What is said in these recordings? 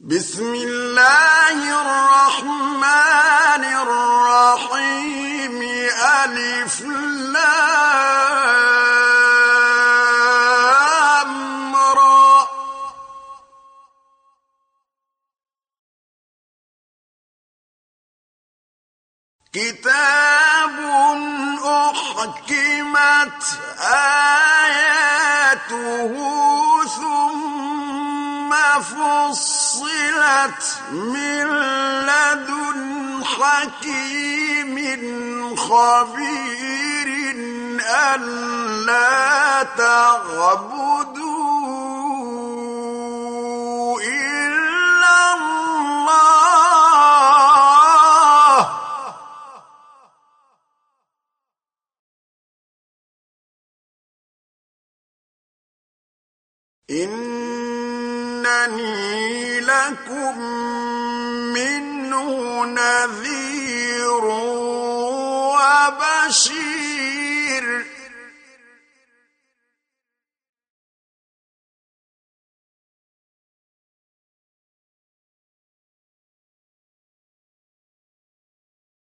بسم الله الرحمن الرحيم. ألف لام را كتاب أحكمت آياته ثم فصلت من لدن حكيم خبير ألا تعبدوا إلا الله. إنني لكم منه نذير وبشير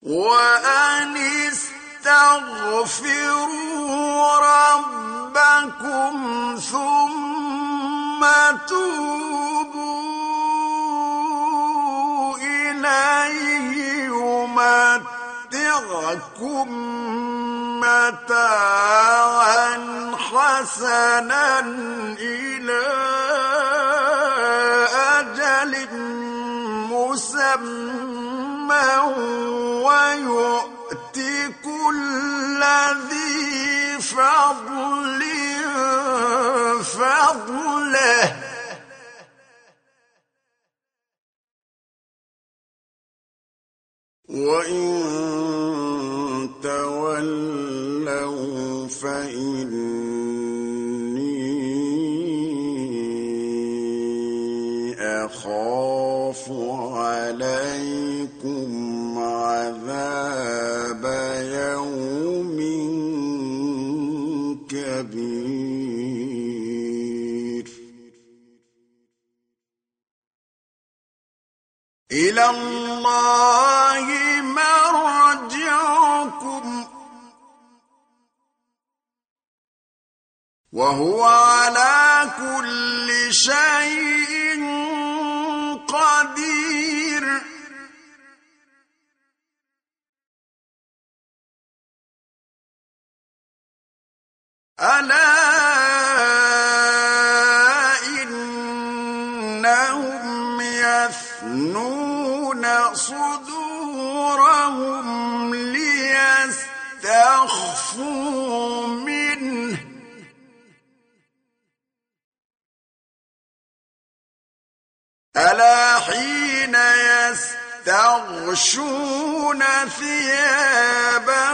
وأن استغفروا ربكم ثم توبوا إليه يمتعكم متاعا حسنا إلى أجل مسمى ويؤت كل ذي فضل فضله وإن تولوا فإني أخاف عليكم عذاب يوم إلى الله مرجعكم. وهو على كل شيء قدير. ألا إنهم يثنون صدورهم ليستخفوا منه. ألا حين يستغشون ثيابهم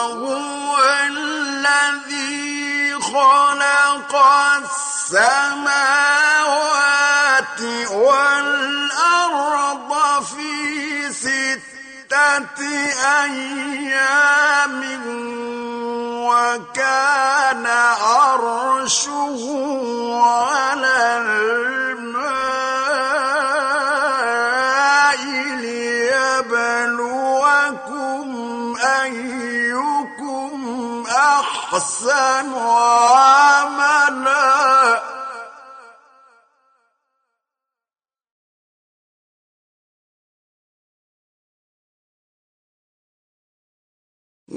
وهو الذي خلق السماوات والأرض في ستة أيام وكان عرشه على الماء أحسن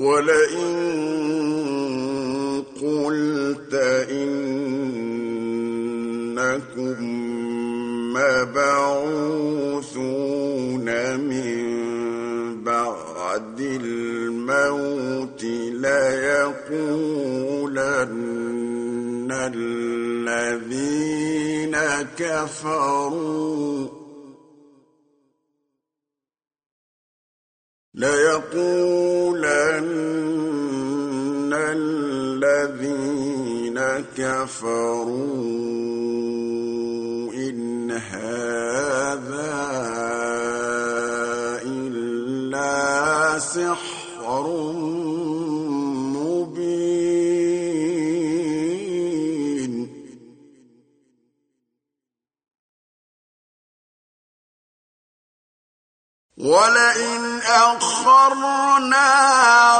ولئن قلت إنكم مبعوثون من بعد الموت ليقولن الذين كفروا ليقولن الذين كفروا إن هذا سحر ولئن أخرنا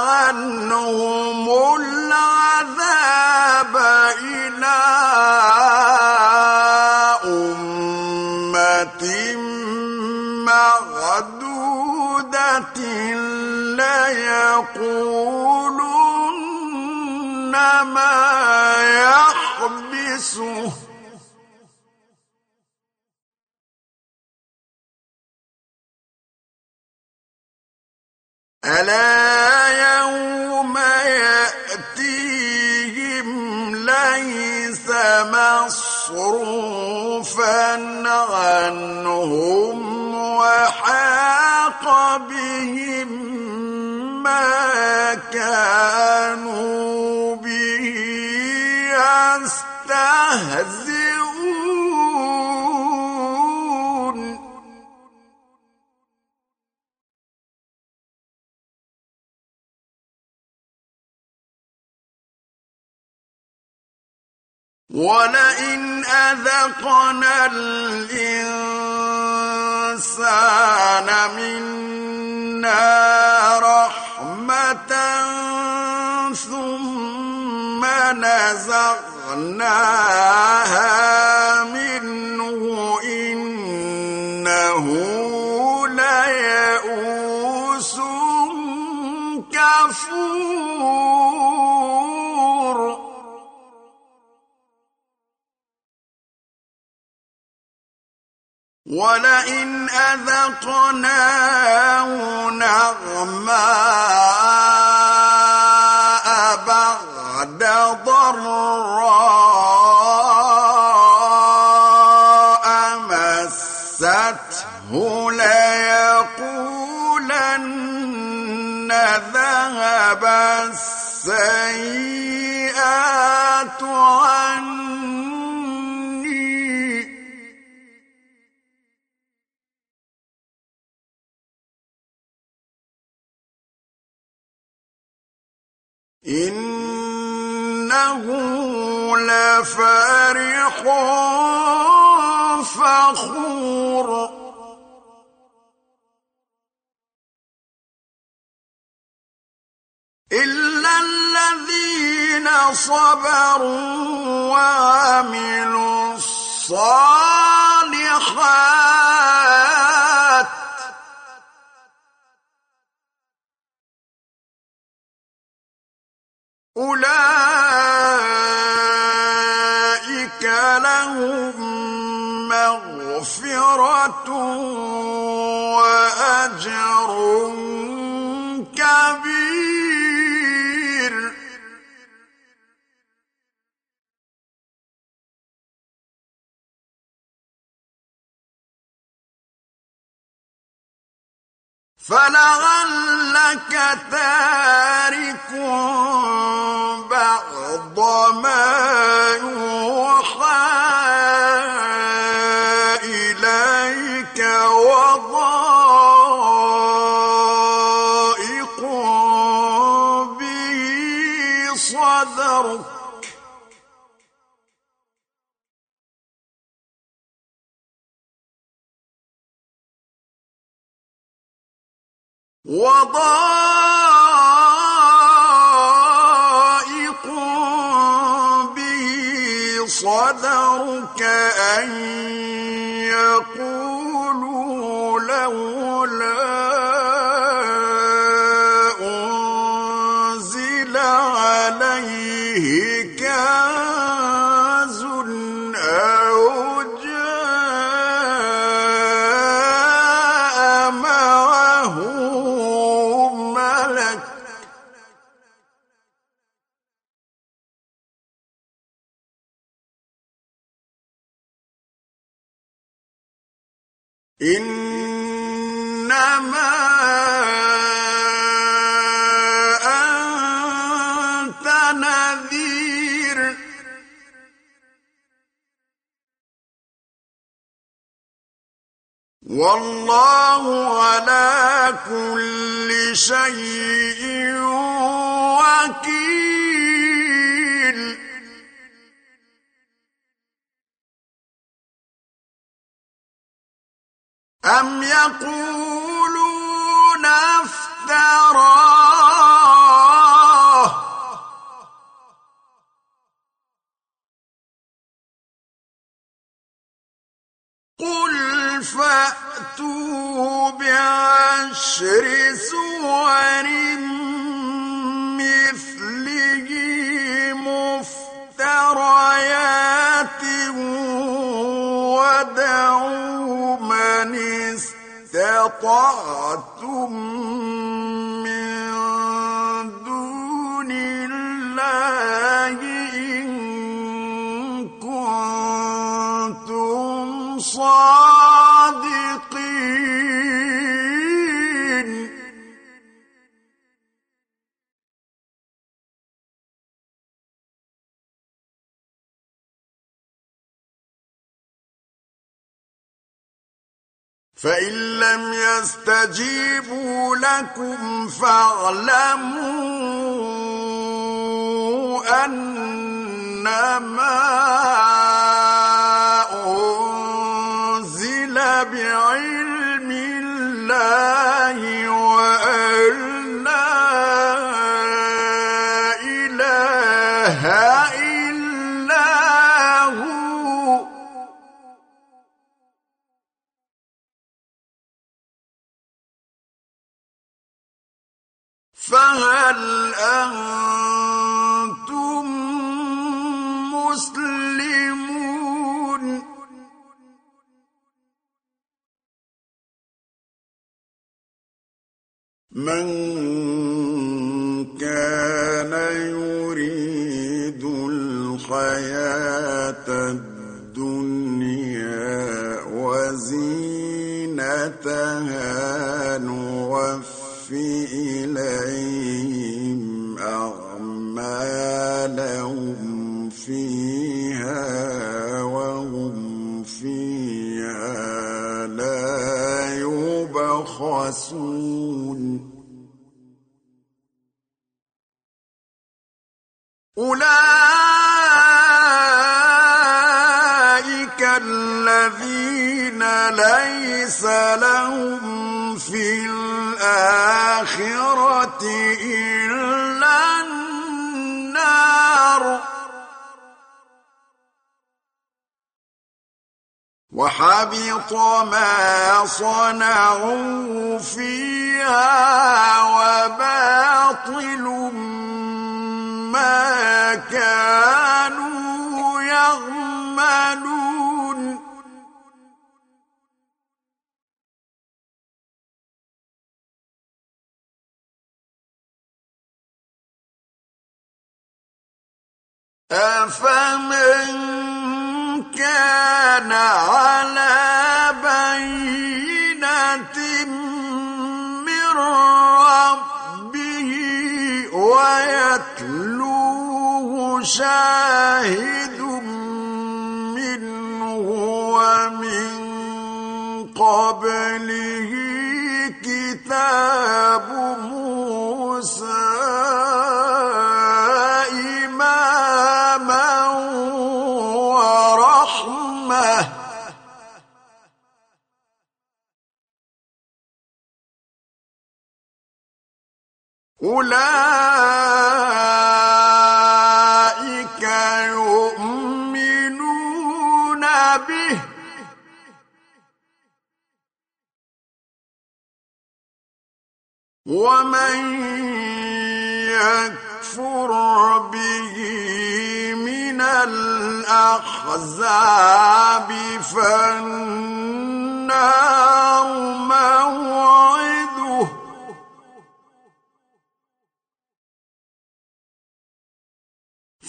عنهم العذاب إلى أمة معدودة ليقولن ما يحبسه. ألا يوم يأتيهم ليس مصروفا عنهم وحاق بهم كانوا به يستهزئون. ولئن أذقنا الإنسان منا رحمة ثم نزغناها منه إنه ليئوس كفور. ولئن أذقناه نغماء بعد ضراء مسته ليقولن ذهب السيئات عني إنه لفرح فخور. إلا الذين صبروا وعملوا الصالحات أولئك لهم مغفرة وأجر كبير. فلعلك تارك بعض ما يوحى إليك وضائق وضائق به صدرك أن فإن لم يستجيبوا لكم فاعلموا أنما فهل أنتم مسلمون؟ من كان يريد الحياة الدنيا وزينتها نوفي إليهم يبخسون أولئك الذين ليس لهم في الآخرة إلا وحبط ما صنعوا فيها وباطل ما كانوا يعملون. أفمن كان على بينة من ربه ويتلوه شاهد منه ومن قبله كتاب موسى أولئك يؤمنون به. ومن يكفر به من الأحزاب فالنار موعده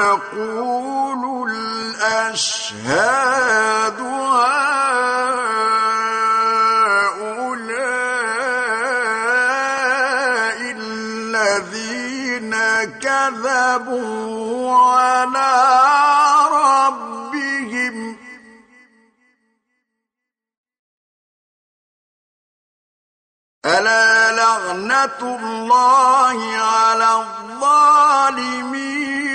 ويقول الأشهاد هؤلاء الذين كذبوا على ربهم. ألا لعنة الله على الظالمين؟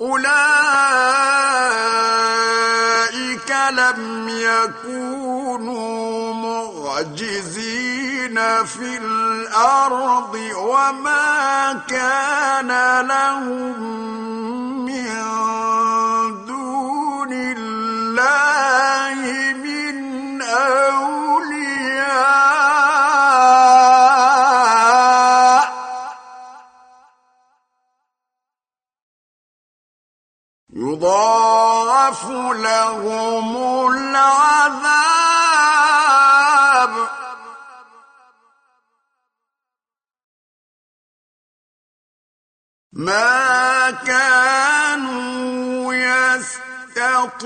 أولئك لم يكونوا معجزين في الأرض وما كان لهم من دون الله من أولياء. يضاعف لهم العذاب. ما كانوا يستطيعون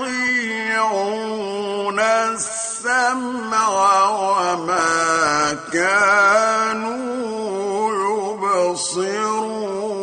السمع وما كانوا يبصرون.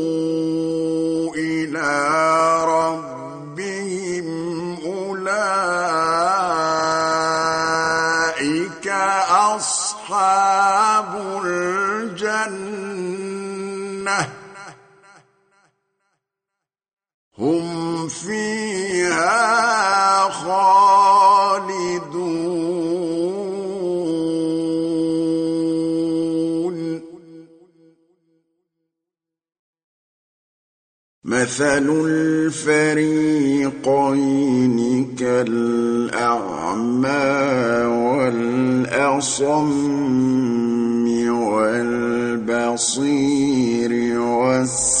فيها خالدون. مثل الفريقين كالأعمى والأصم والبصير والسمع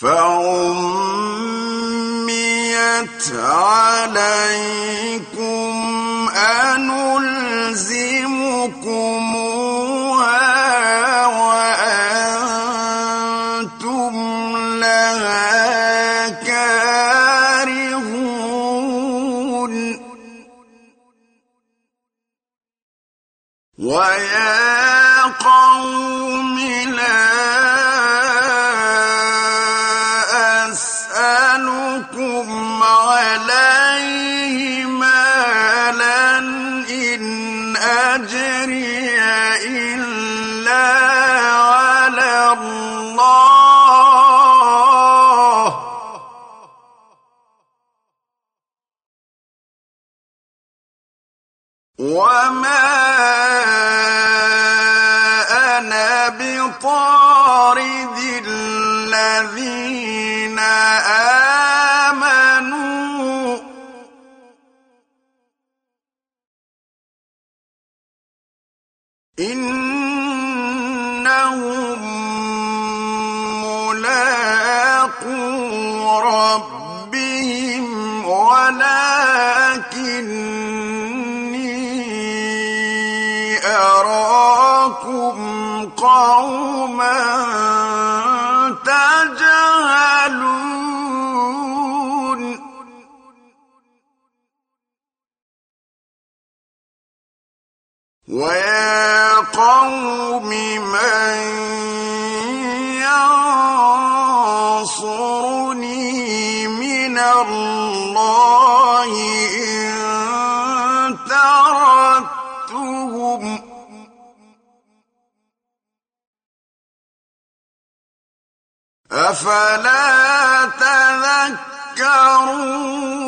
فَعُمِّيَتْ عَلَيْكُمْ أَنُلْزِمُكُمُوهَا أفلا تذكرون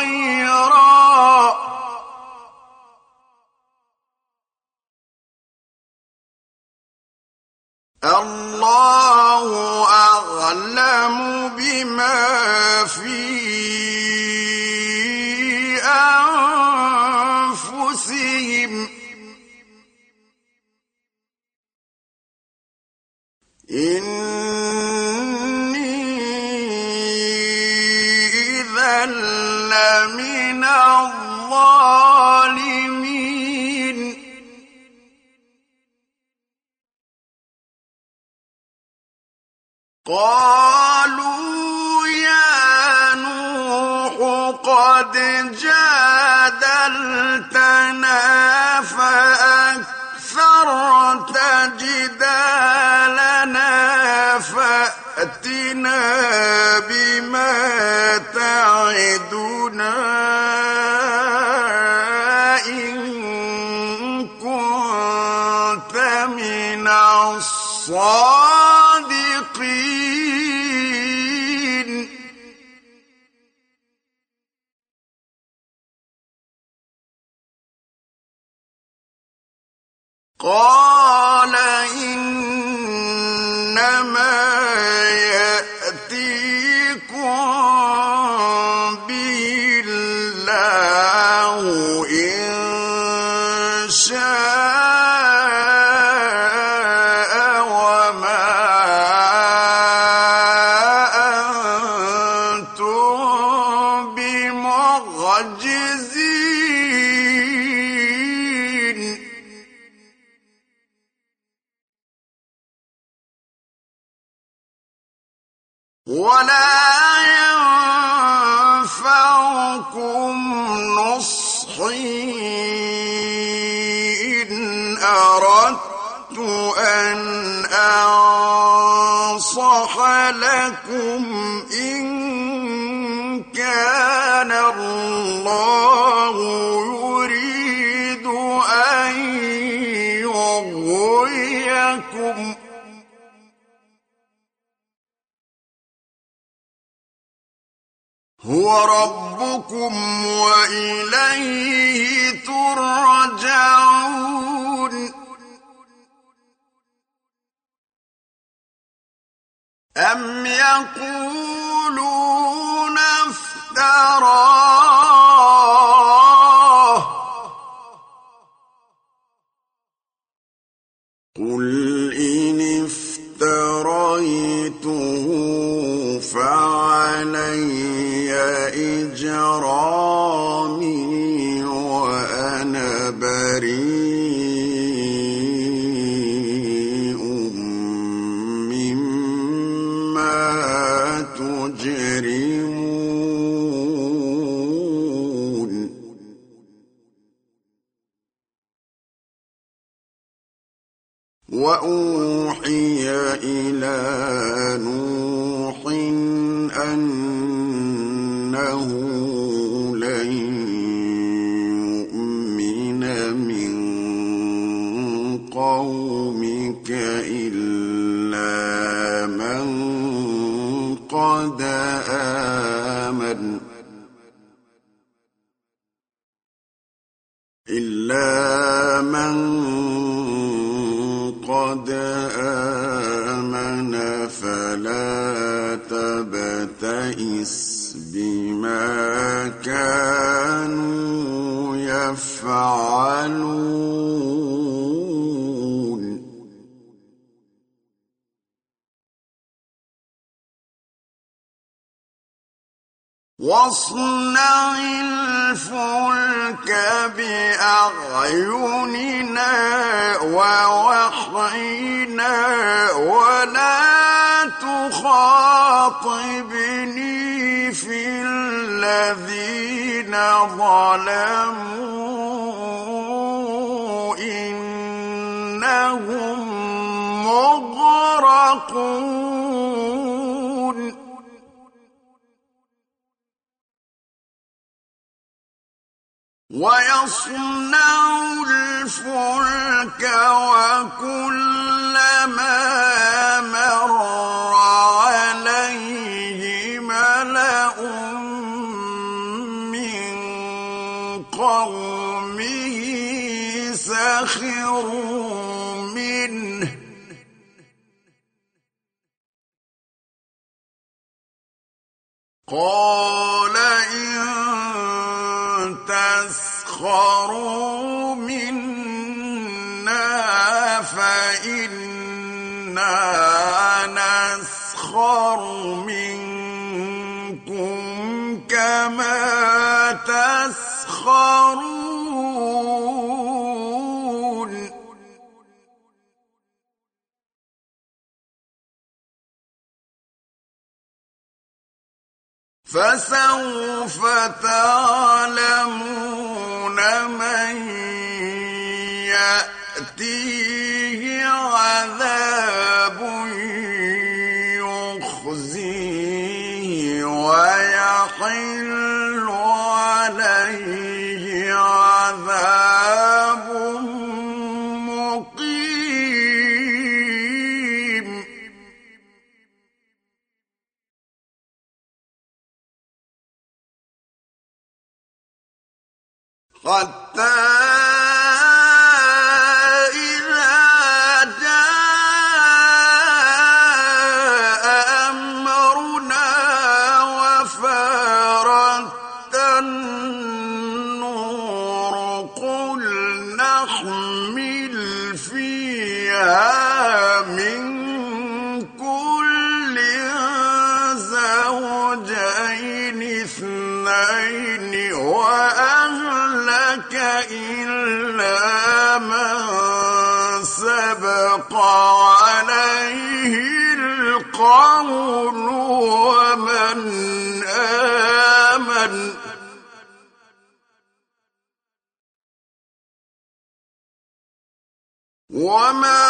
خيرا. الله أعلم بما في أنفسهم. إني لمن الظالمين. قالوا يا نوح قد جادلتنا فأكثرت جدالنا فأتنا بما تعدنا إن كنت من الصادقين قال إنما يأتيكم به الله هو ربكم وإليه ترجعون. أم يقولون افتراه حتى فرعون ومن آمن وما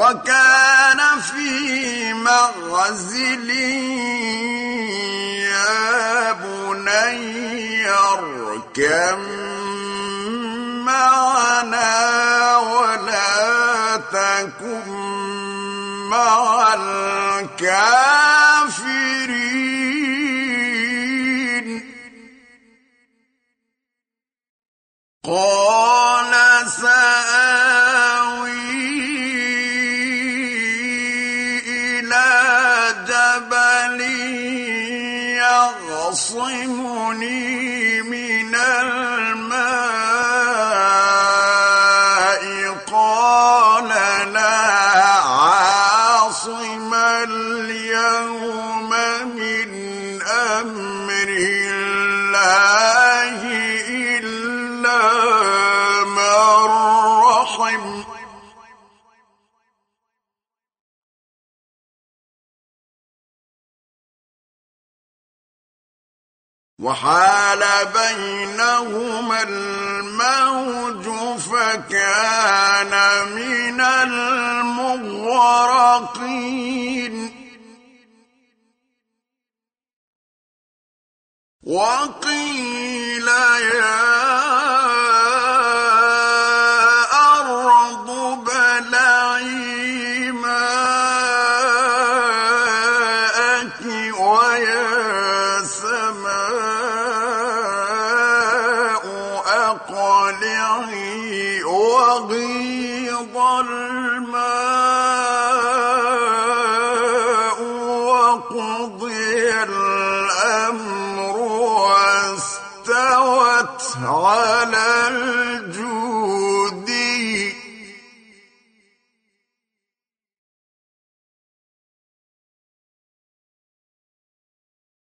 وكان في معزل يا بني اركم معنا ولا تكن مع الكافرين. قال يعصمني وحال بينهما الموج فكان من المغرقين. وقيل يا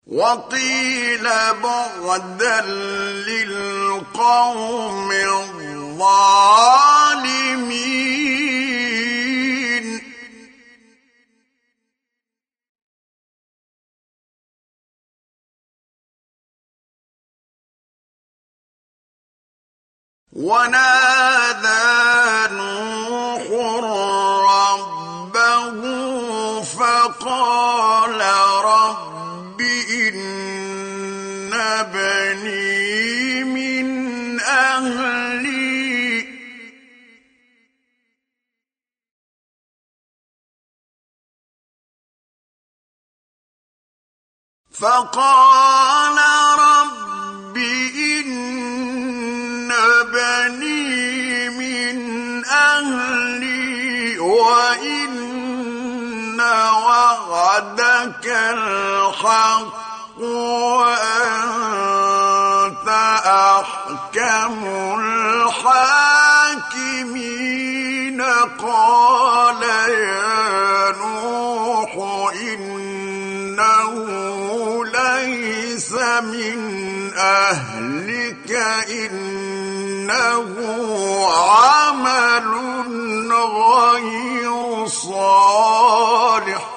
وقيل بعدا للقوم الظالمين. ونادى نوح ربه فقال رب إن بني من أهلي فقال رب إن بني من أهلي وإن وعدك الحق وأنت أحكم الحاكمين. قال يا نوح إنه ليس من أهلك إنه عمل غير صالح.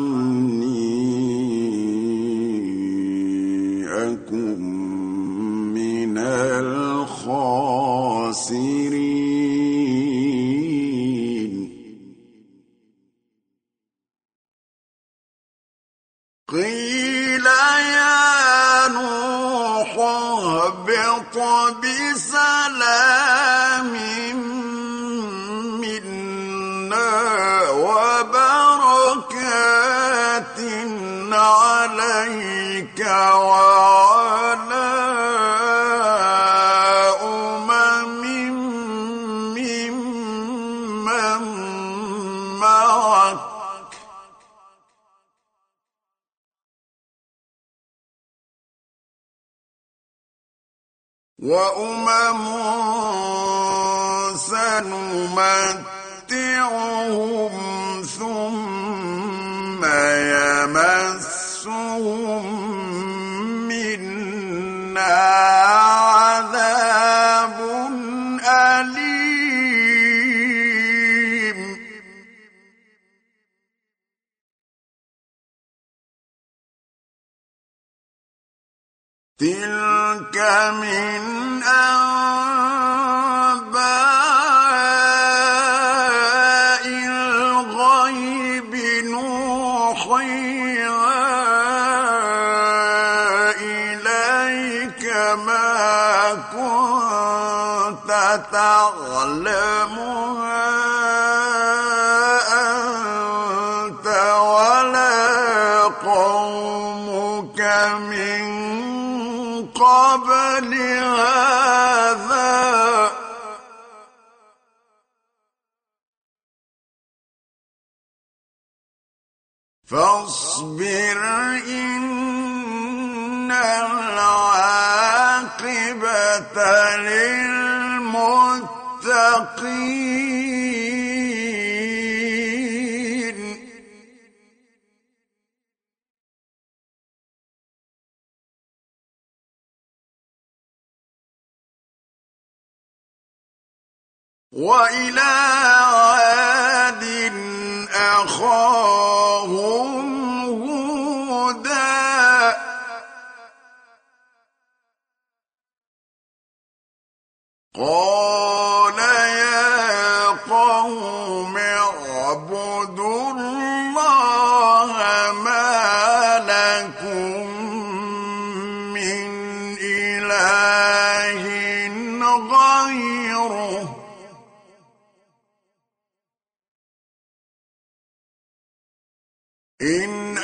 إن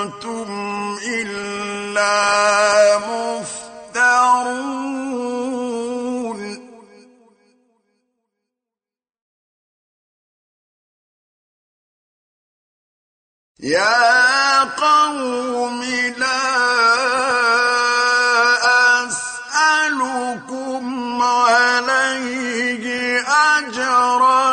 أنتم إلا مفترون يا قوم لا أسألكم عليه أجرا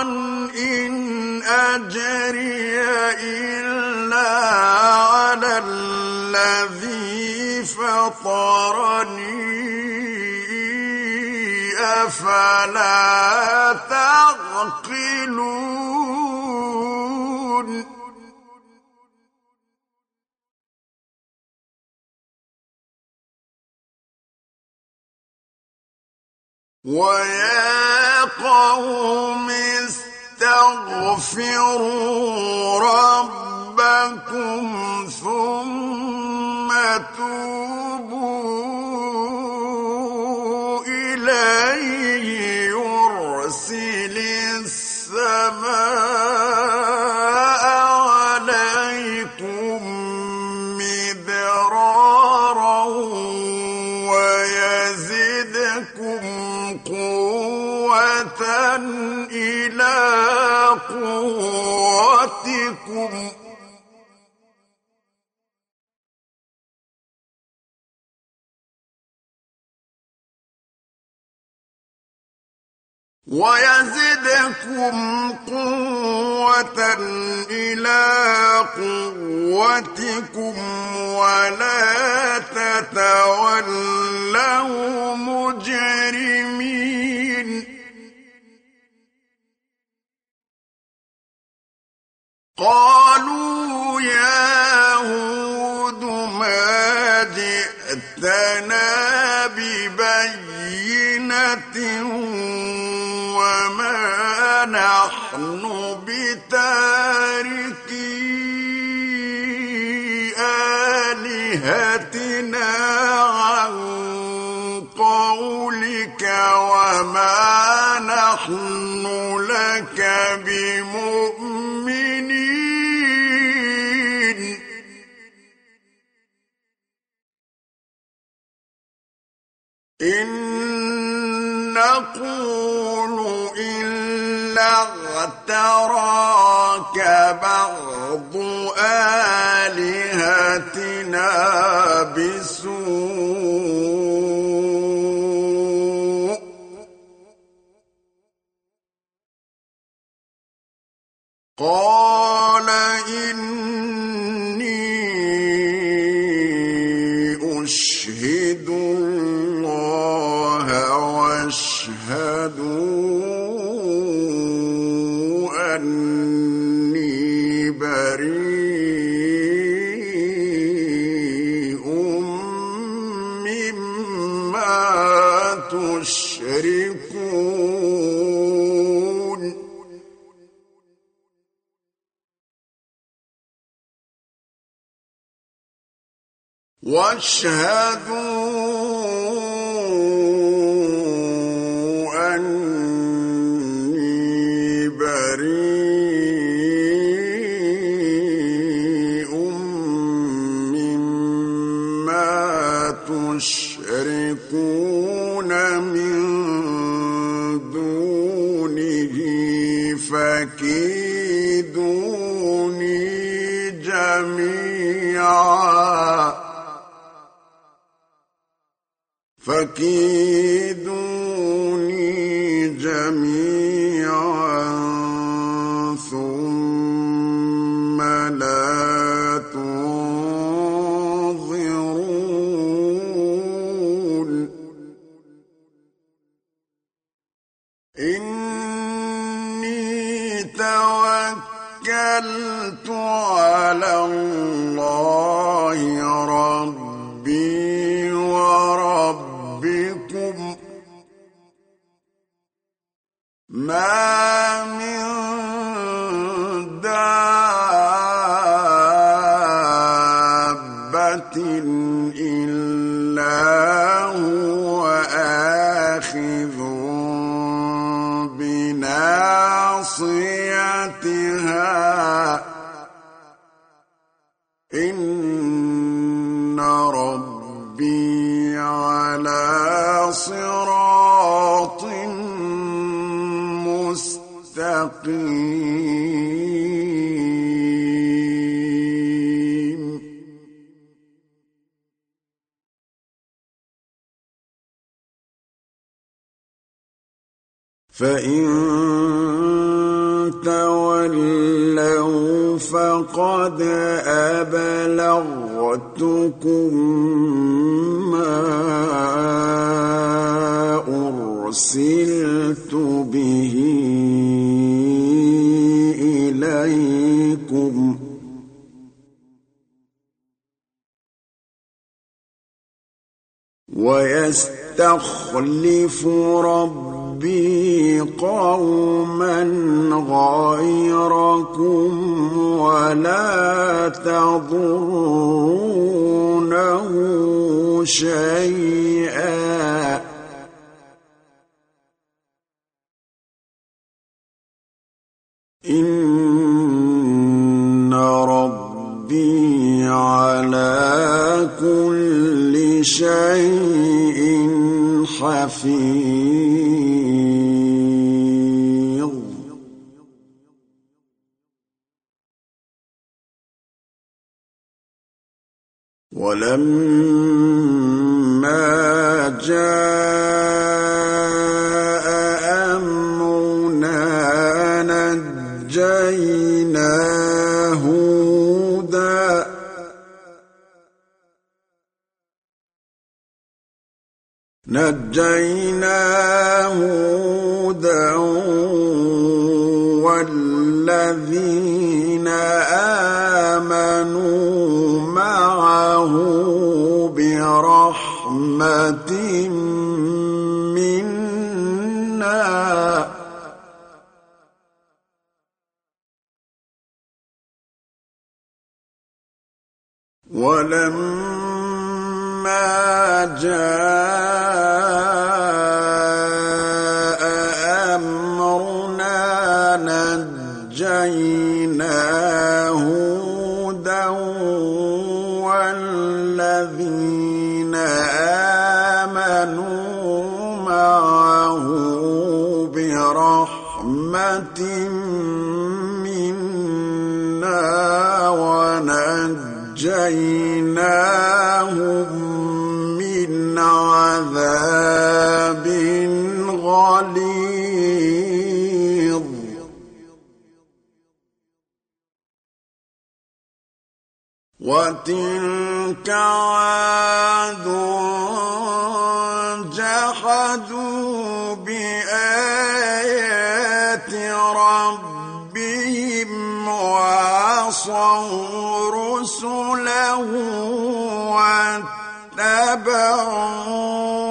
فطرني أفلا تعقلون ويا قوم استغفروا ربكم ثم توبوا إليه يرسل السماء عليكم مدرارا ويزدكم قوة ويزدكم قوة إلى قوتكم ولا تتولوا مجرمين. قالوا يا هود ما جئتنا ببينة وما نحن بتاركي آلهتنا عن وما نحن لك بمؤمنين. إن نقول إلا اغتراك بعض آلهتنا بسوء. قال إني أشهد الله واشهدوا أني بريء مما تشركون. واشهدوا فكيدوني جميعا فقد أبلغتكم ما أرسلت به إليكم ويستخلف ربي قوما غيركم ولا تضرونه شيئا. نجينا هودا والذين آمنوا معه برحمة منا. ولما جاء مِّنَّا وَنَجَّيْنَاهُم مِّنْ عَذَابٍ غَلِيظٍ. وَتِلْكَ عَادٌ جَحَدُوا وَعَصَوْا رُسُلَهُ وَاتَّبَعُوا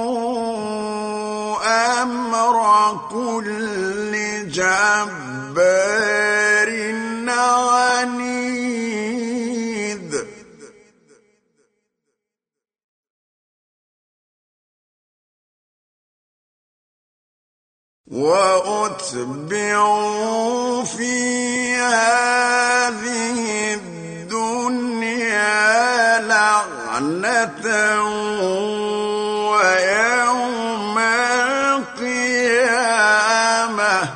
وَأُتْبِعُوا فِي هَٰذِهِ الدُّنْيَا لَعْنَةً وَيَوْمَ الْقِيَامَةِ ۗ.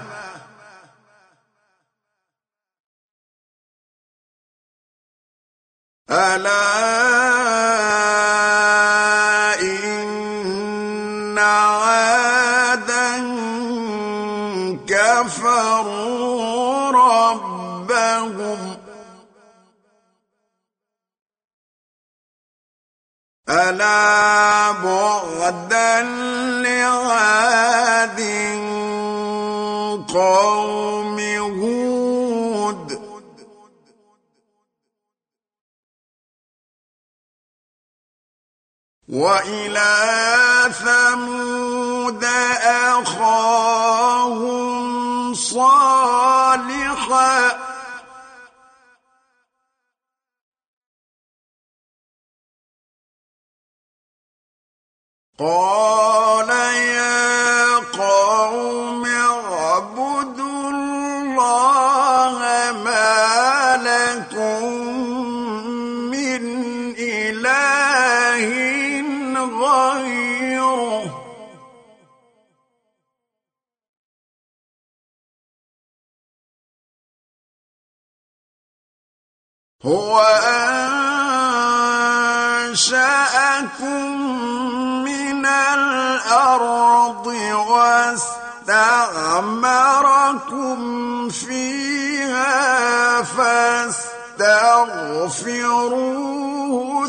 أَلَا أَلَا بُعْدًا لِّعَادٍ قَوْمِ هُودٍ. وَإِلَىٰ ثَمُودَ أَخَاهُمْ صَالِحًا ۗ قَالَ يَا قَوْمِ اعْبُدُوا اللَّهَ مَا لَكُم مِّنْ إِلَٰهٍ غَيْرُهُ ۖ. هُوَ أَنشَأَكُم الْأَرْضِ وَاسْتَعْمَرَكُمْ فِيهَا فَاسْتَغْفِرُوهُ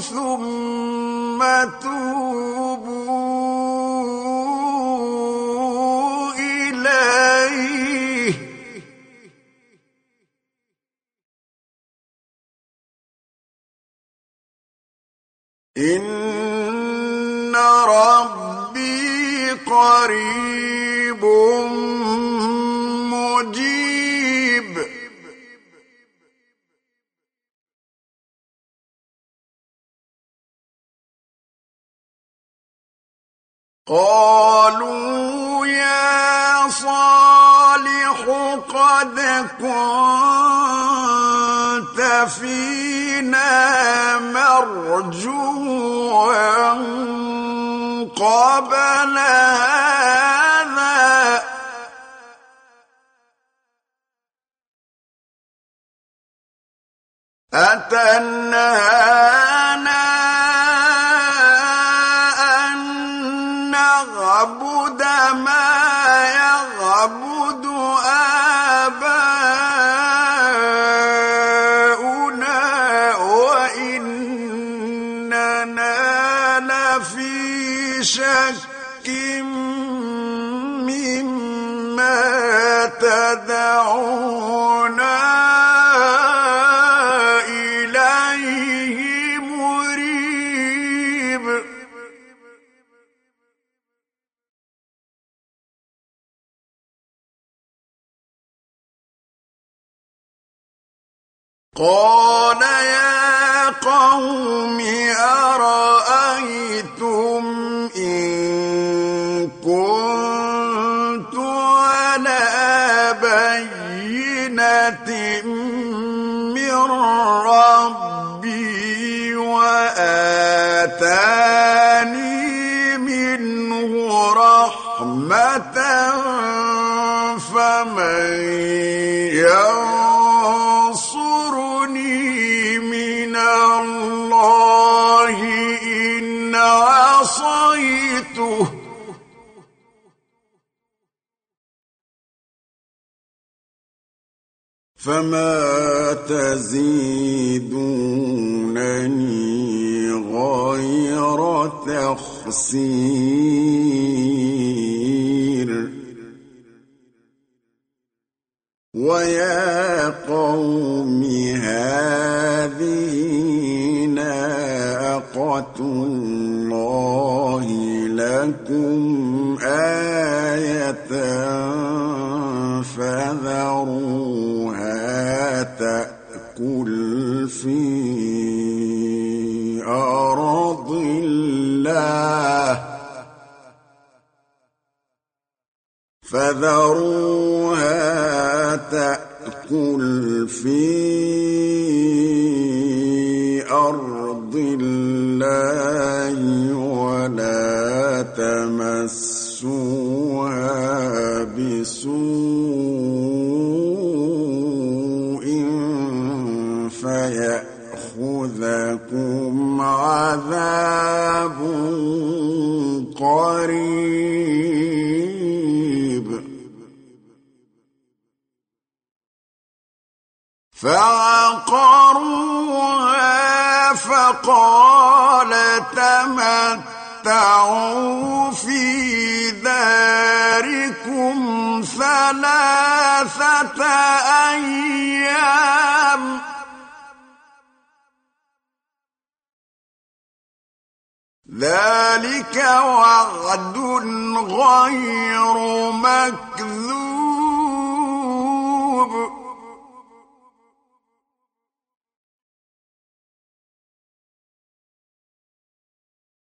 ثُمَّ تُوبُوا إِلَيْهِ ۚ. إِنَّ رَبِّي قَرِيبٌ قَالُوا يَا صَالِحُ قَدْ كُنتَ فِينَا مَرْجُوًّا قَبْلَ هَٰذَا ۖ. أَتَنْهَانَا قَالَ يَا قَوْمِ أَرَأَيْتُمْ إِن كُنتُ عَلَىٰ بَيِّنَةٍ مِّن رَّبِّي وَآتَانِي مِنْهُ رَحْمَةً فمن فما تزيدونني غير تخسير ويا قوم هذه ناقة الله لكم آية تأكل في أرض الله. فذروها تأكل في عذاب قريب. فعقروها فقال تمتعوا في داركم ثلاثة أيام. ذلك وعد غير مكذوب.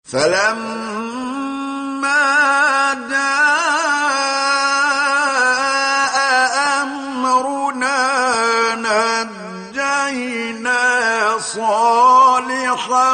فلما جاء أمرنا نجينا صالحا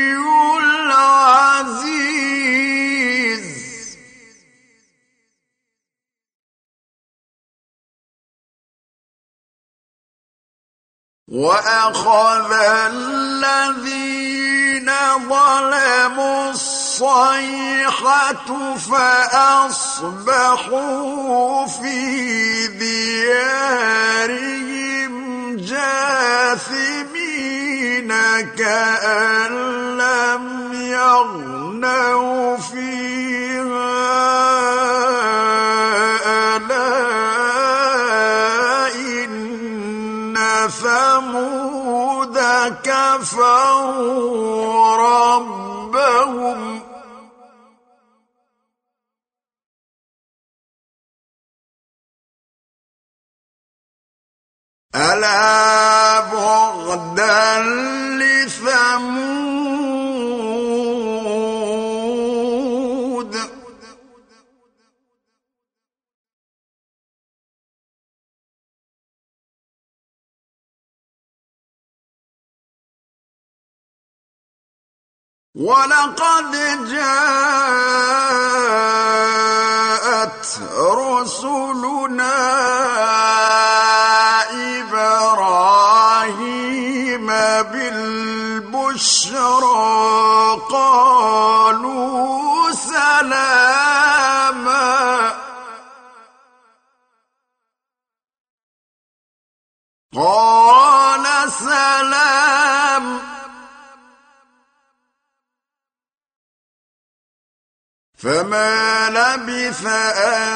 العزيز وأخذ الذين ظلموا الصيحة فأصبحوا في ديارهم جاثمين كأن لم يغنوا فيها. ألا إن ثمود كفروا ربهم ألا بعدا لثمود؟ ولقد جاءت رسلنا فما لبث أن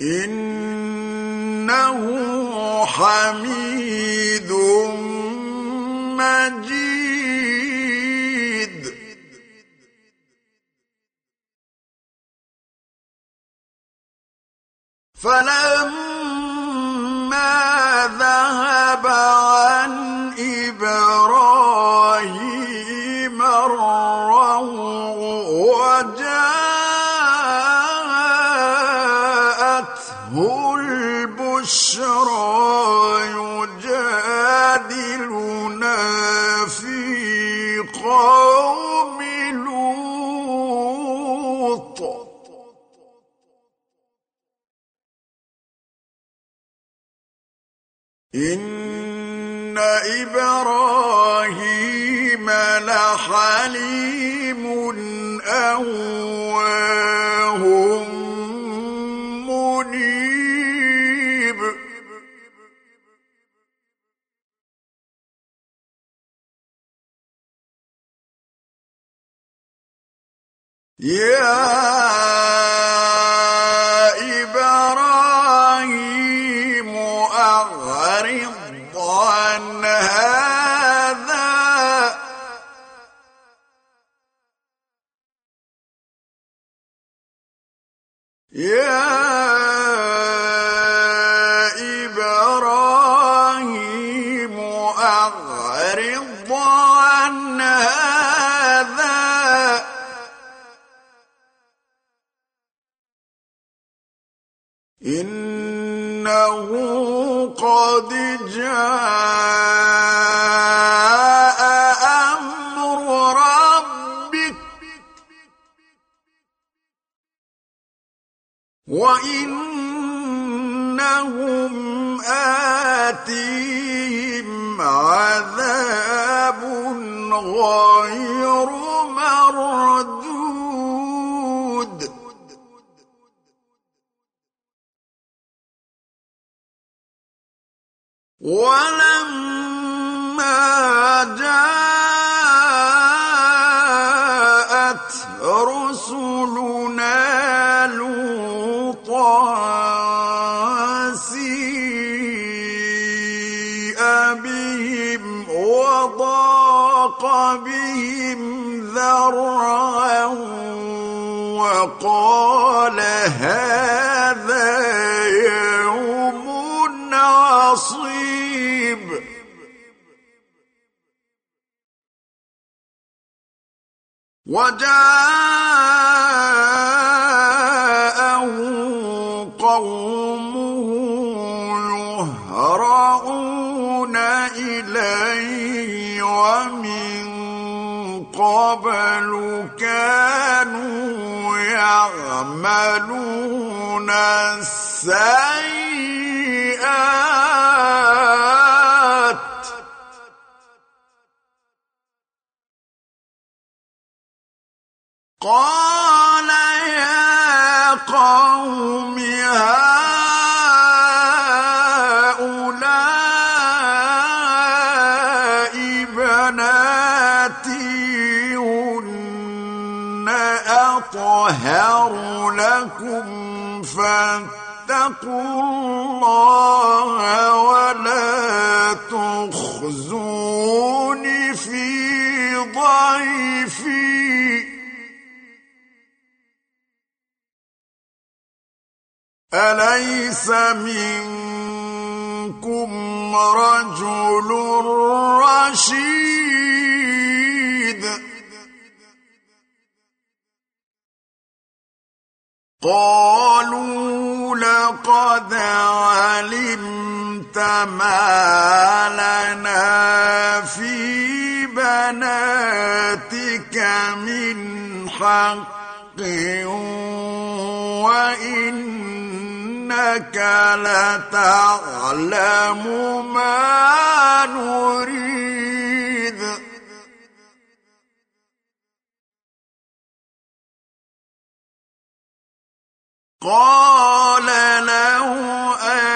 إنه حميد مجيد. فلما إبراهيم لحليم أواه يا قال يا قوم هؤلاء بناتي هن أطهر لكم فاتقوا الله ولا أليس منكم رجل رشيد؟ قالوا لقد علمت ما لنا في بناتك من حق وإنك لتعلم ما نريد. قال له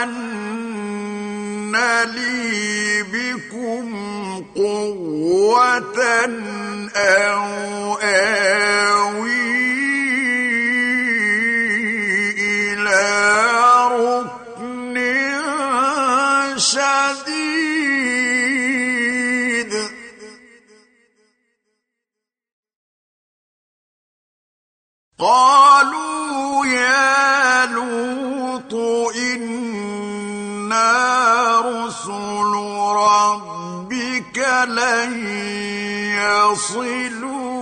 أن لي بكم قوة أو آوي قالوا يا لوط إنا رسل ربك لن يصلوا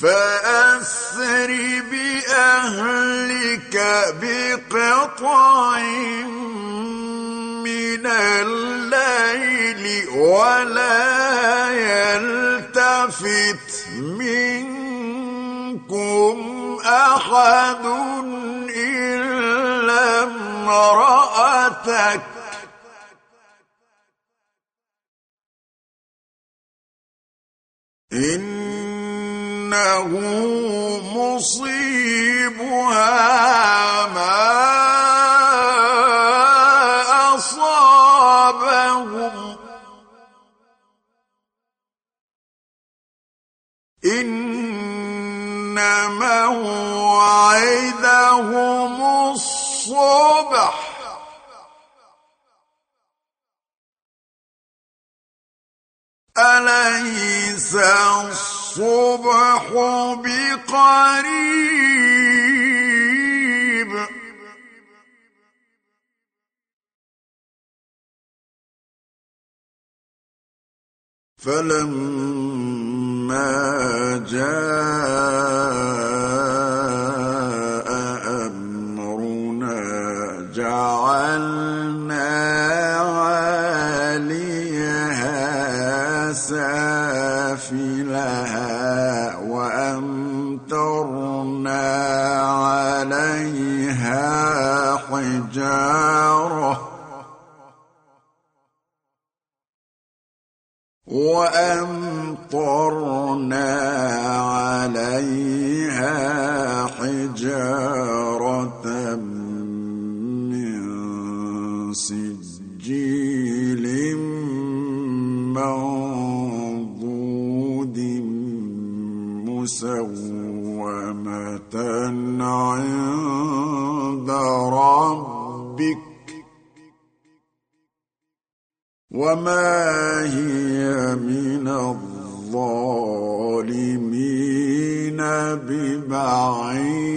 فأسر بأهلك بقطع من الليل ولا يلتفت منكم أحد إلا امرأتك. إنه مصيبها ما أصابهم. إن موعدهم الصبح. أليس الصبح بقريب؟ فلما جاء حجارة وأمطرنا عليها حجارة من سجيل منضود مسومة عند ربك وما هي من الظالمين ببعيد.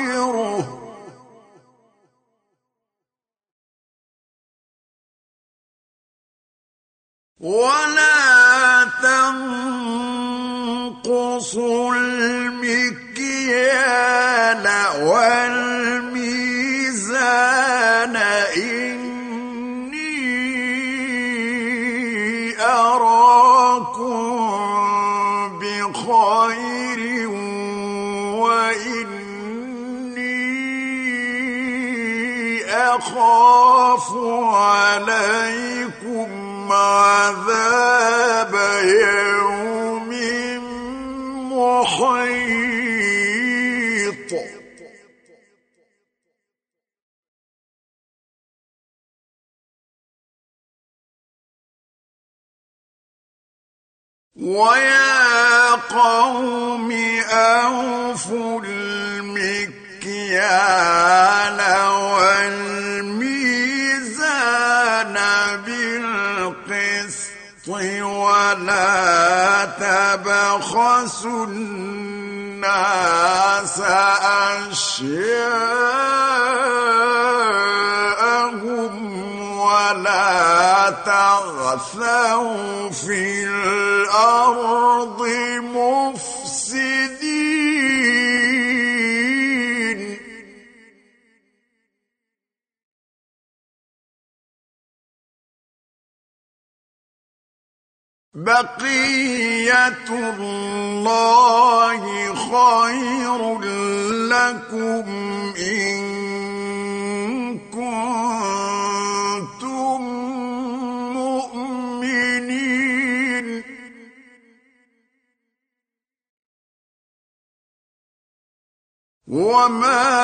ولا تنقصوا المكيال والميزان. إني أراكم بخير وإني أخاف عليكم عذاب يوم محيط. ويا قوم أوفوا المكيال والميزان بالقسط ولا تبخسوا الناس أشياءهم ولا تعثوا في الأرض مفسدين. بقية الله خير لكم إن كنتم مؤمنين. وما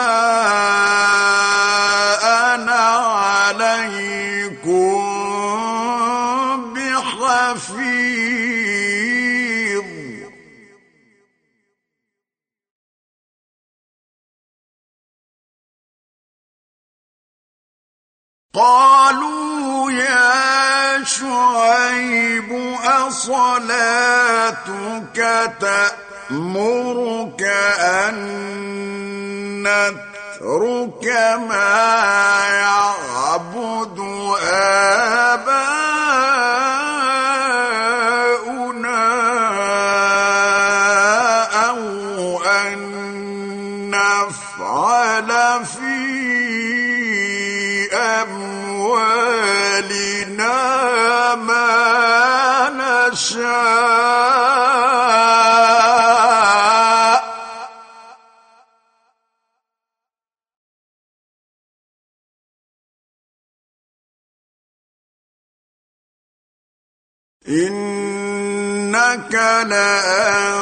قالوا يا شعيب أصلاتك تأمرك أن نترك ما يعبد آباؤنا؟ إنك لأنت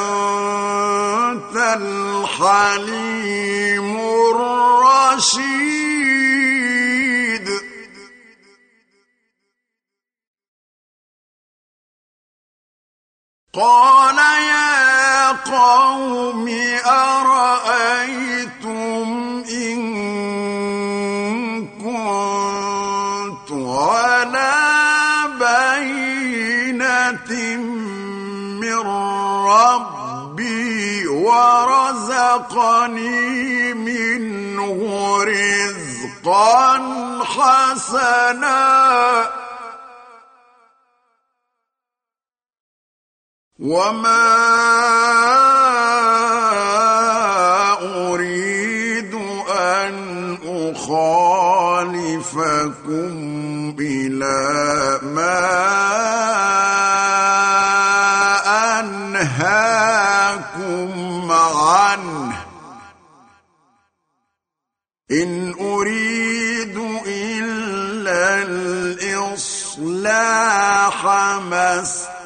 الحليم الرشيد. قال يا قوم أرأيتم إن كنت على بينة من ربي ورزقني منه رزقا حسنا وما أريد أن أخالفكم إلى ما أنهاكم عنه إن أريد إلا الإصلاح مستقيم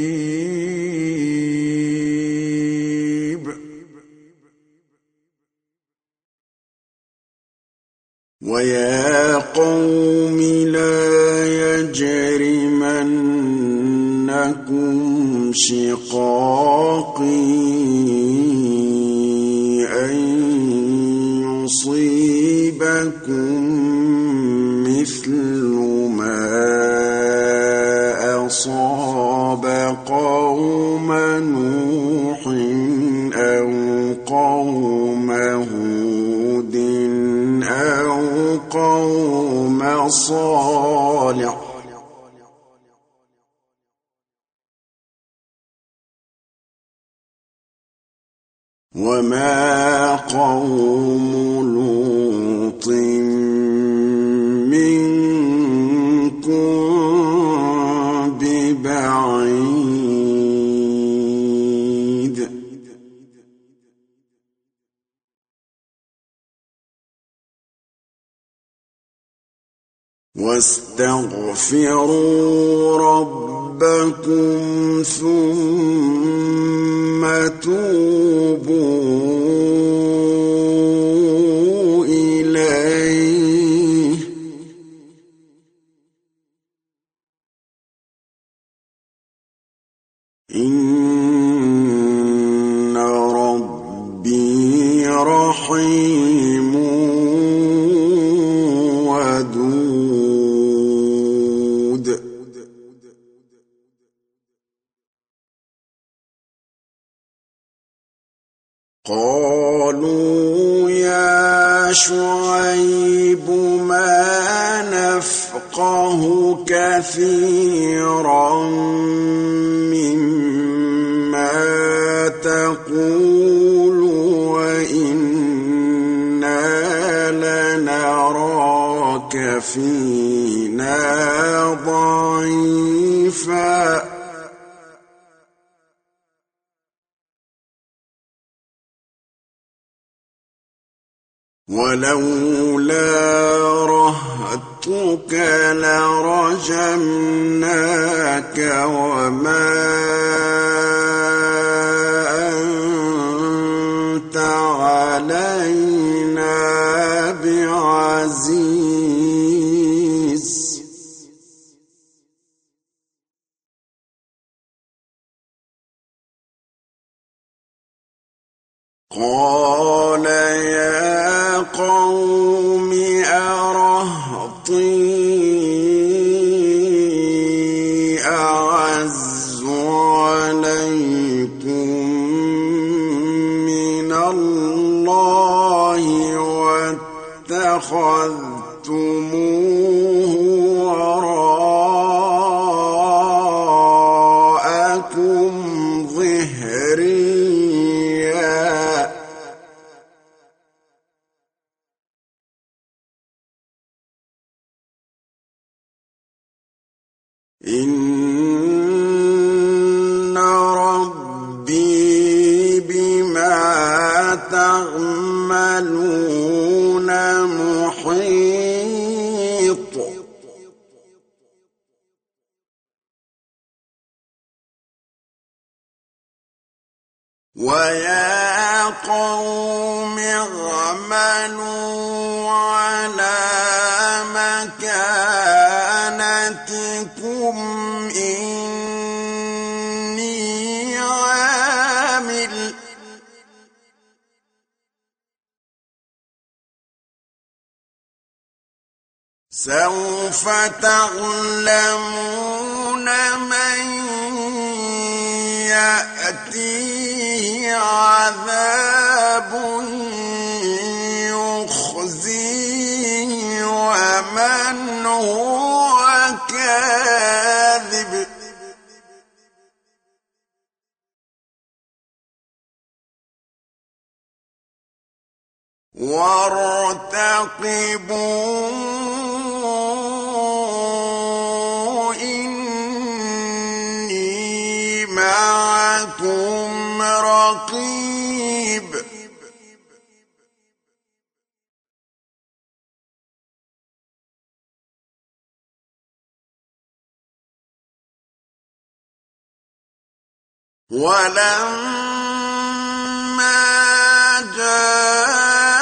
وَيَا قَوْمِ لَا يَجْرِمَنَّكُمْ شِقَاقِي الأبصار تعملون محيط. ويا قوم اعملوا على سوف تعلمون من يأتيه عذاب يخزيه ومن هو كاذب. وارتقبوا إني معكم رقيب. ولما جاء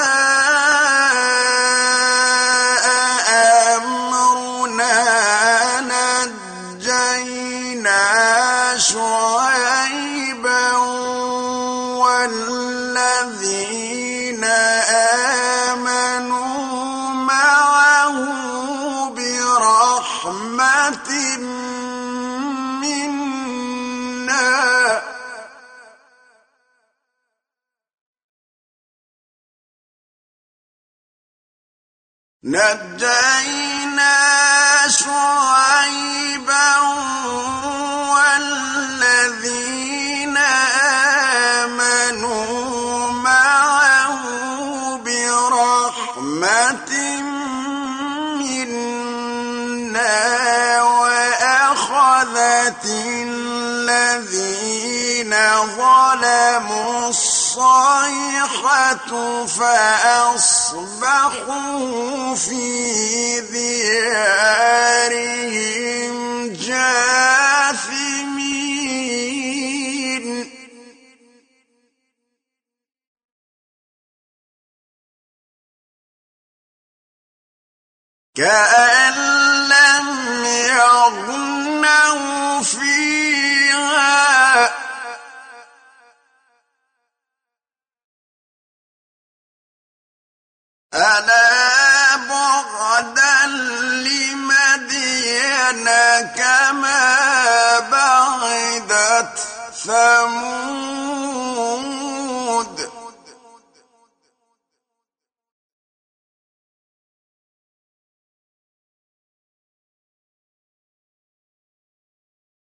فأصبحوا في ديارهم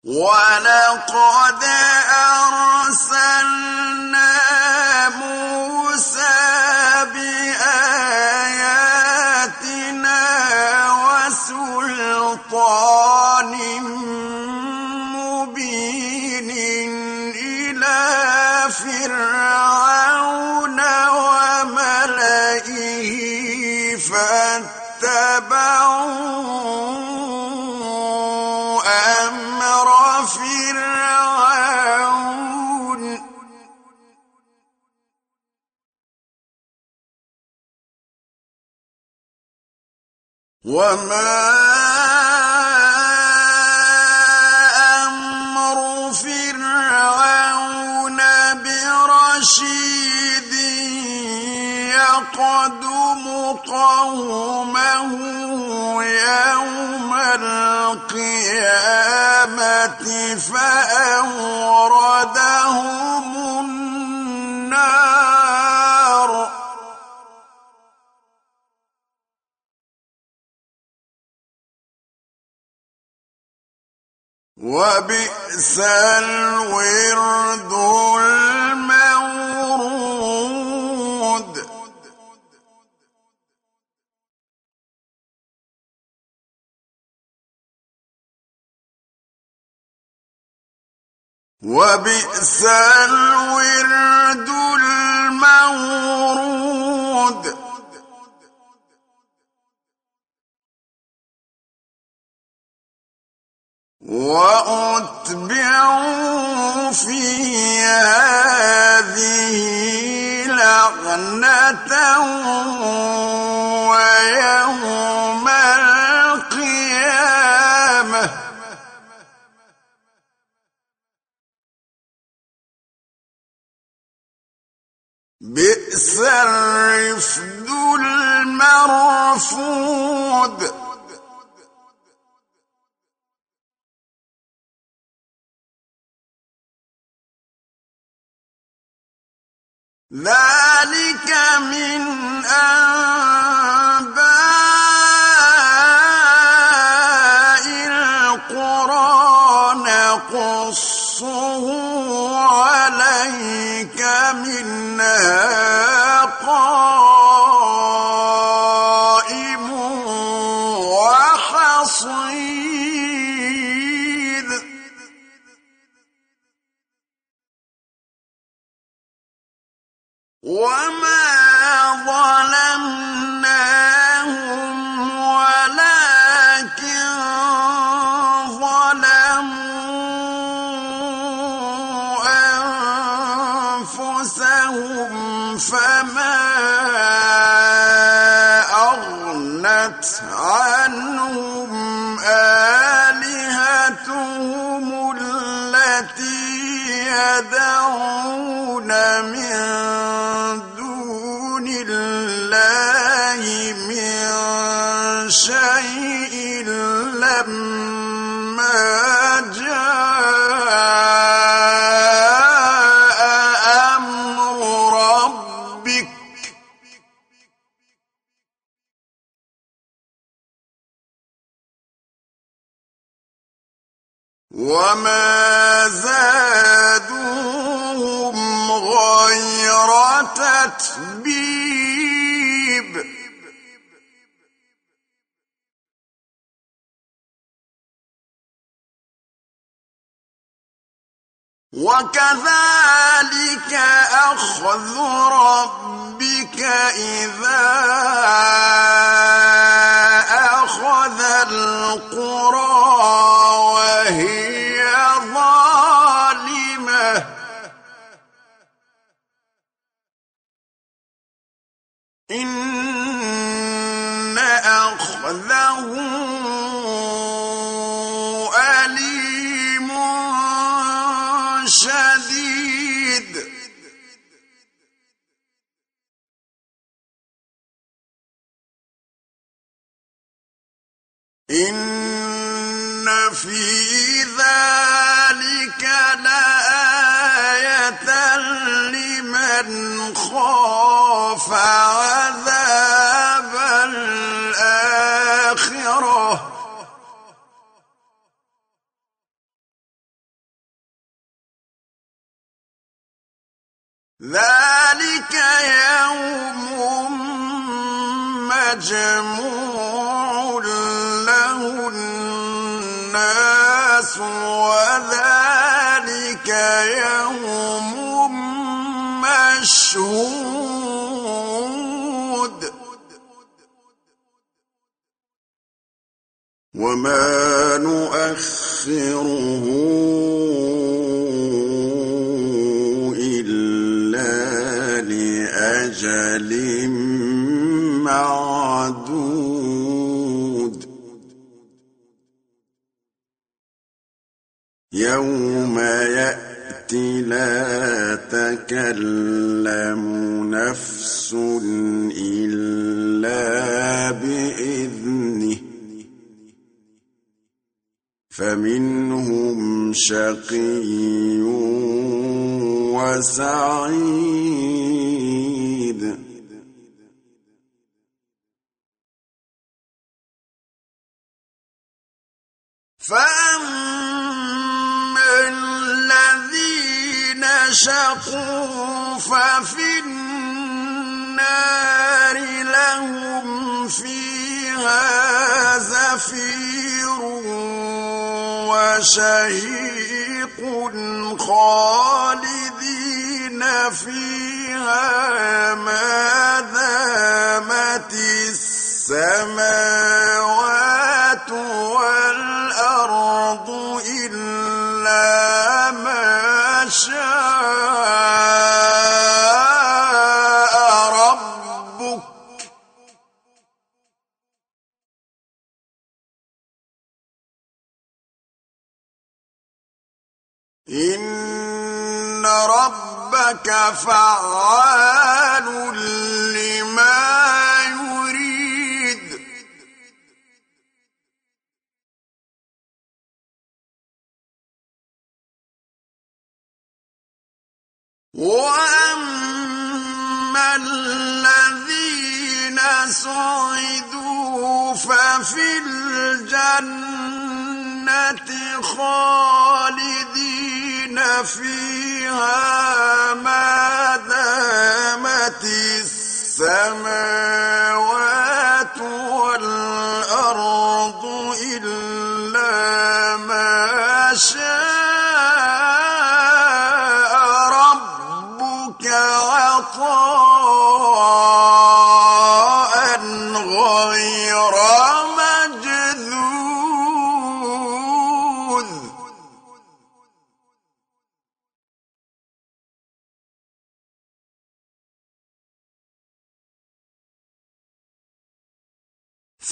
ولقد أرسلنا وما أمر فرعون برشيد يقدم قومه يوم القيامة فأوردهم وبئس الورد المورود. وبئس الورد المورود. وأتبعوا في هذه لعنة ويوم القيامة. بئس الرفد المرفود. ذلك من أنباء وما ظلمنا وكذلك شاء ربك. إن ربك فعال وأما الذين سعدوا ففي الجنة خالدين فيها ما دامت السماوات والأرض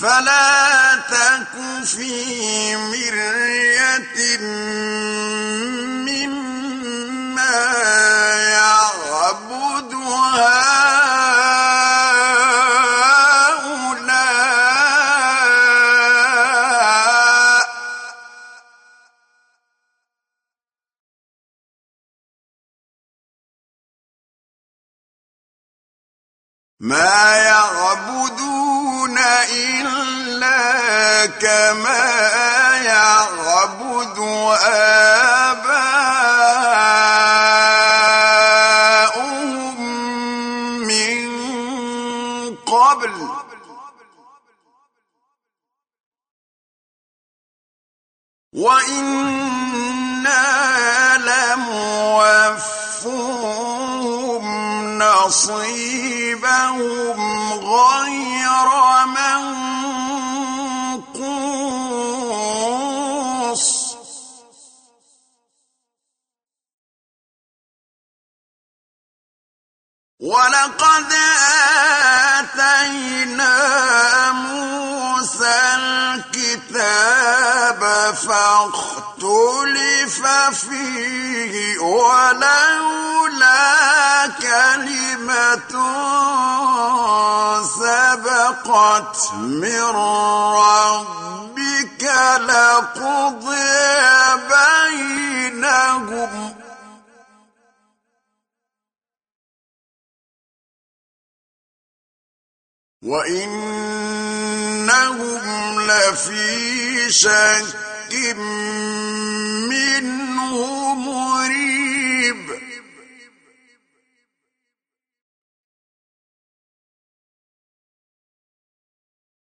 فلا تك في مرية مما يعبد هؤلاء. ما إلا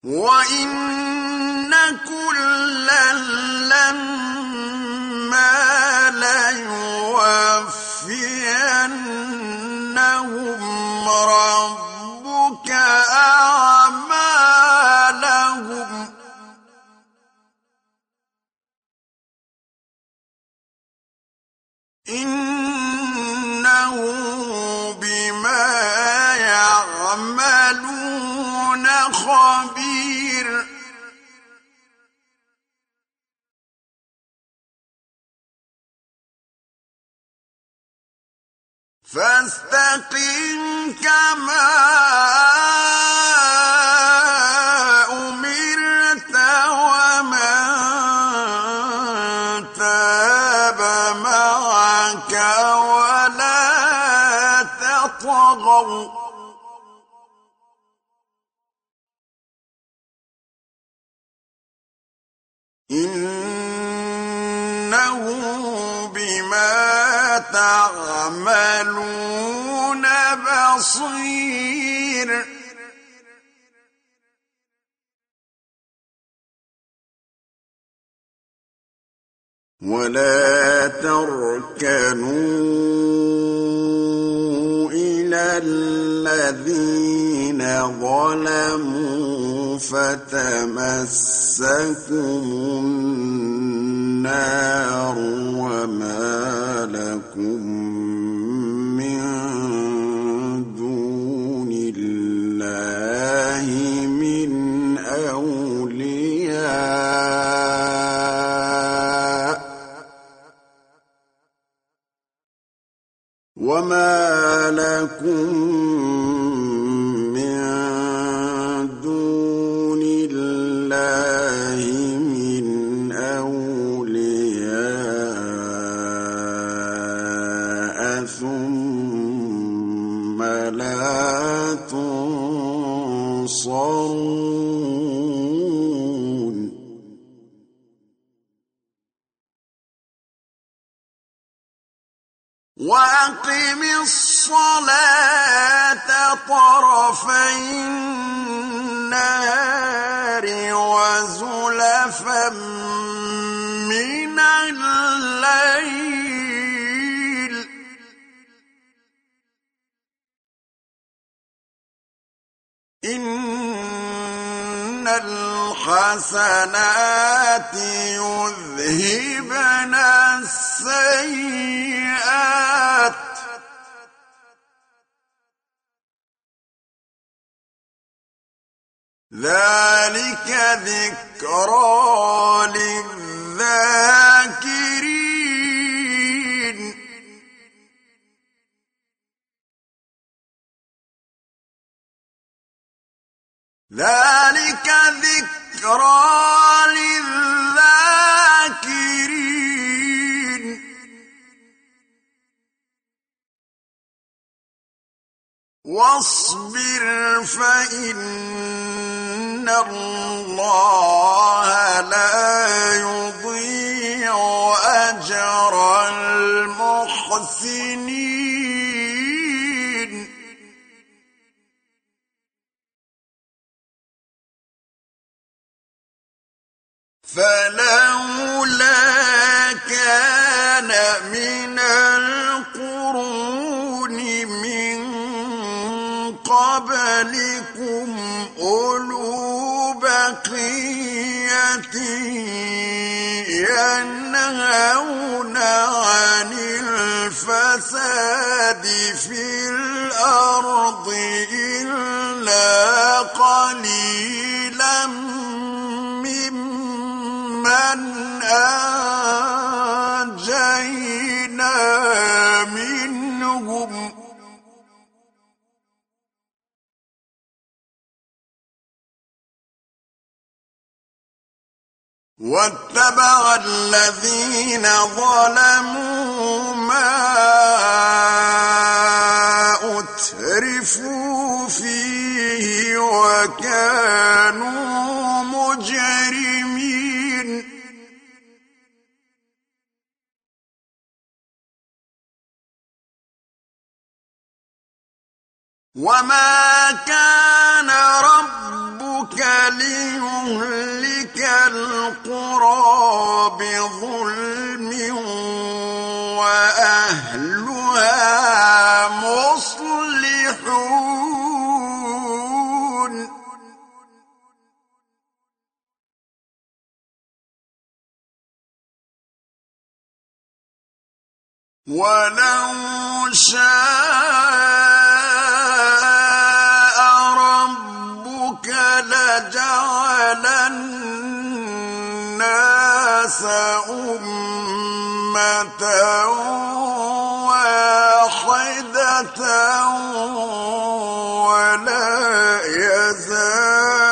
وإن كلا فاستقم كما أمرت ومن تاب معك ولا تطغوا. إنه بصير ولا تركنوا إلى الذين ظلموا فتمسكم النار وما لكم وما لكم من دون الله من أولياء ثم لا تنصرون وأقم الصلاة طرفي النهار وزلفا من الليل. إن الحسنات يذهبن السيئات. ذلك ذكرى للذاكرين. ذلك ذكرى للذاكرين. واصبر فإن الله لا يضيع أجر المحسنين فلولا كان من القرون من قبلكم أولو بقية ينهون عن الفساد في الأرض إلا قليلا ممن أنجينا واتبع الذين ظلموا ما أترفوا فيه وكانوا مجرمين. وما كان ربك ليهلك القرى بظلم وأهلها مصلحون ولو شاء أمة واحدة ولا يزالون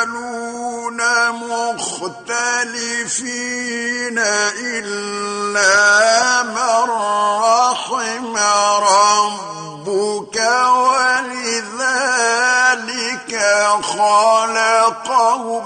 مختلفين إلا من رحم ربك ولذلك خلقهم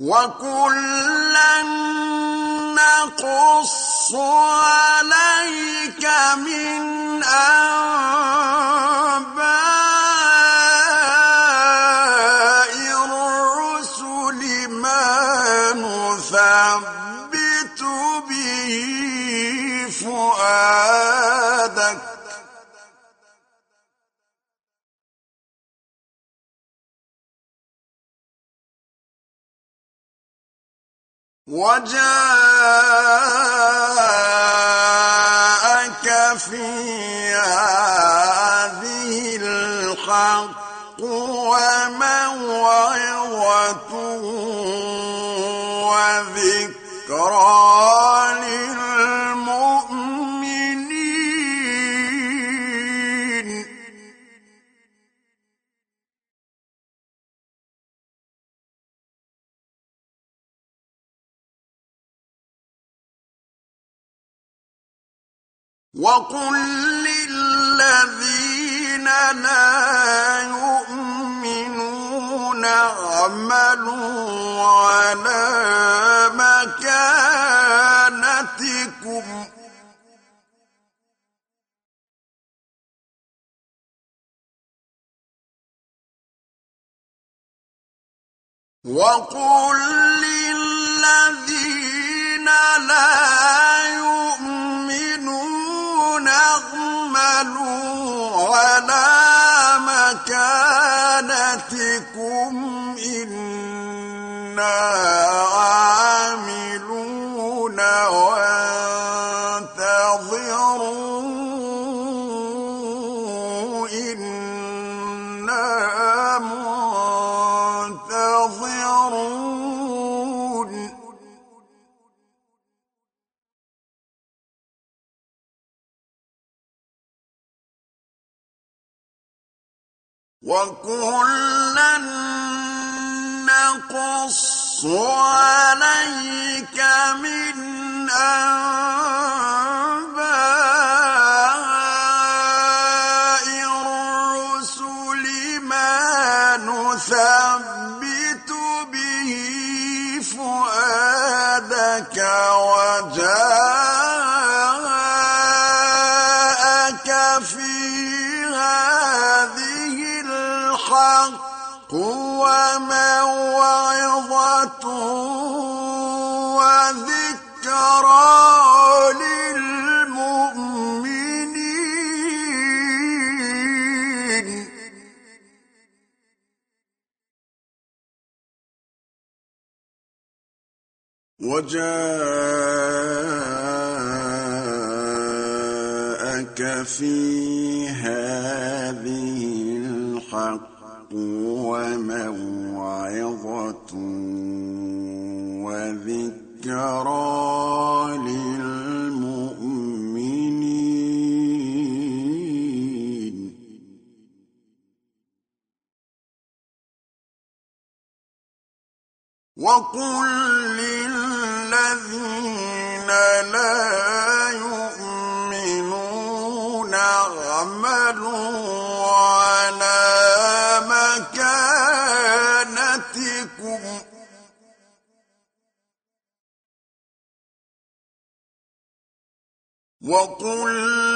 وكلا نقص وجاءك في هذه الحق وموعظة وذكرى. وقل للذين لا يؤمنون اعملوا على مكانتكم وقل للذين لا يؤمنون اعملوا على مكانتكم إنا وكلا نقص عليك من أنباء الرسل ما نثبت به فؤادك وجاءك وموعظة وذكرى للمؤمنين. وجاءك في هذه الحق وموعظة وذكرى للمؤمنين. وقل وقل